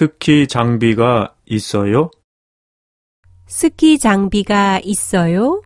스키 장비가 있어요? 스키 장비가 있어요?